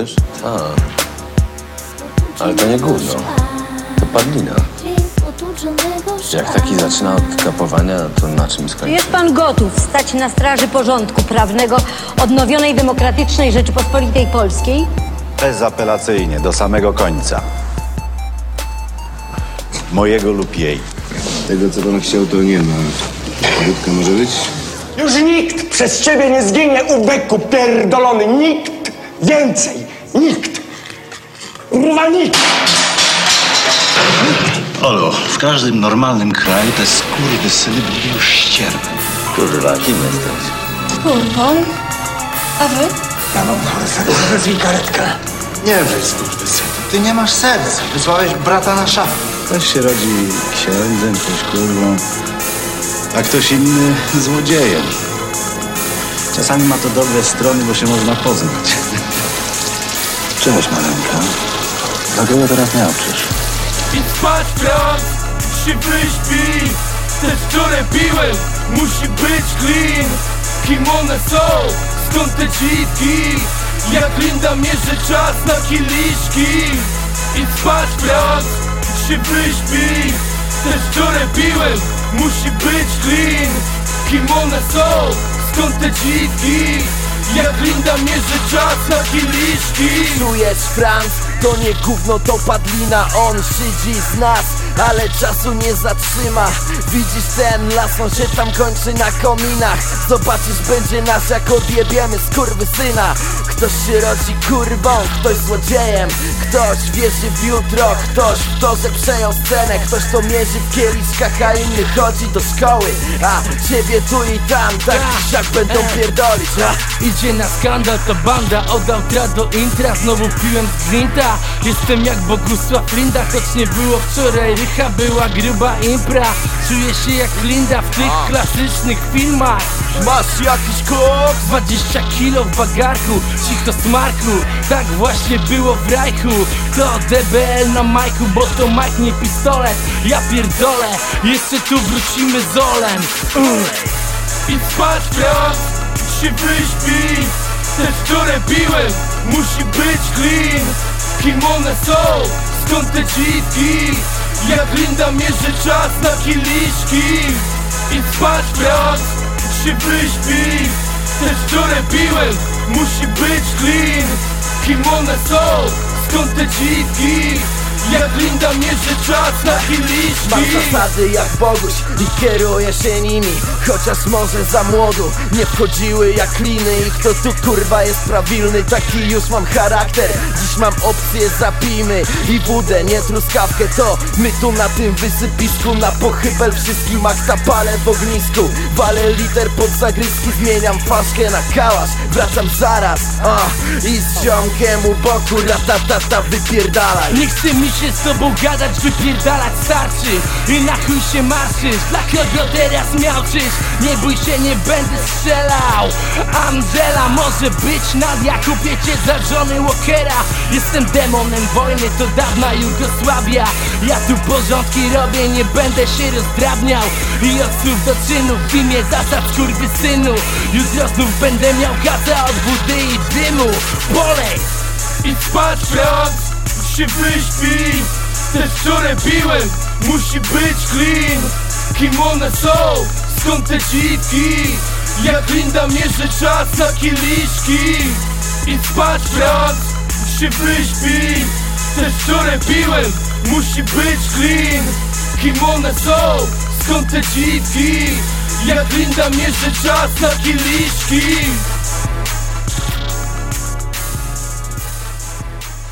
Wiesz? Tak. Ale to nie gówno. To padlina. Jak taki zaczyna od kapowania, to na czym skończy? Jest pan gotów stać na straży porządku prawnego odnowionej demokratycznej Rzeczypospolitej Polskiej? Bezapelacyjnie, do samego końca. Mojego lub jej. Tego, co pan chciał, to nie ma. Wódka może być? Już nikt przez ciebie nie zginie, ubeku pierdolony. Nikt więcej. Nikt. Kurwa nikt. Olo, w każdym normalnym kraju te skurwysyny byli już ścierwem. Kurwa, kim jesteś? Kurwą? A wy? Ja mam chore serce, wezwij karetkę. Nie wyjdź, skurwysynu. Ty nie masz serca. Wysłałeś brata na szafę. Ktoś się rodzi księdzem, ktoś kurwą, a ktoś inny złodziejem. Czasami ma to dobre strony, bo się można poznać. Cześć, maleńka. Kogo teraz nie uczysz? I spać brat, się wyśpi. Te, które piłem, musi być clean. Kim one są, skąd te dziwki Jak Linda mierzy czas na kieliszki? I spać brat, się wyśpi. Te, które piłem, musi być clean. Kim one są, skąd te dziwki jak Linda mierzy czas na kieliszki Czujesz Franz? To nie gówno, to padlina On szydzi z nas, ale czasu nie zatrzyma. Widzisz ten las, on się tam kończy na kominach. Zobaczysz, będzie nas jak odjebiemy syna Ktoś się rodzi kurwą, ktoś złodziejem. Ktoś wierzy w jutro, ktoś w to, że przejął scenę. Ktoś to mierzy w kieliszkach, a inny chodzi do szkoły. A ciebie tu i tam, tak siak będą pierdolić a? Idzie na skandal, to banda. Od outra do intra, znowu piłem z gwinta Jestem jak Bogusław Linda Choć nie było wczoraj, rycha była gruba impra. Czuję się jak Linda w tych klasycznych filmach. Masz jakiś koks? 20 kilo w bagarku, cicho smarku. Tak właśnie było w rajku. To DBL na majku, bo to Mike nie pistolet. Ja pierdolę, jeszcze tu wrócimy z olem. I spać brat, się wyśpi. Te, które piłem, musi być clean Kim one są, skąd te dziwki? Jak Linda mierzy czas na kieliszki? I spać brat, się wyśpi Te, które piłem, musi być clean. Kim one są, skąd te dziwki mierzy czas na kieliszki Mam zasady jak Boguś i kieruję się nimi. Chociaż może za młodu nie wchodziły jak liny. I kto tu kurwa jest prawilny, taki już mam charakter. Dziś mam opcję zapijmy i wódę, nie truskawkę. To my tu na tym wysypisku na pochybel Wszystkim akta palę w ognisku. Walę liter pod zagryzki, zmieniam faszkę na kałasz. Wracam zaraz, a, i z ziomkiem u boku Ratatata wypierdalaj. Nie chce mi się z tobą gadać, wypierdalać starczy. I na chuj się marszysz, dla kogo teraz miałczysz Nie bój się, nie będę strzelał. Angela może być Nadia, kupię cię za żony Walkera. Jestem demonem wojny, to dawna Jugosławia. Ja tu porządki robię, nie będę się rozdrabniał. I od słów do czynów w imię zasad synu Jutro znów będę miał kasę od wody i dymu. Bolej! I spać brat! się wyśpi Te, które piłem, musi być clean. Kim one są, skąd te dziwki Jak Linda mierzy czas na kieliszki? I spać brat, się wyśpi. Te, które piłem, musi być clean. Kim one są, skąd te dziwki Jak Linda mierzy czas na kieliszki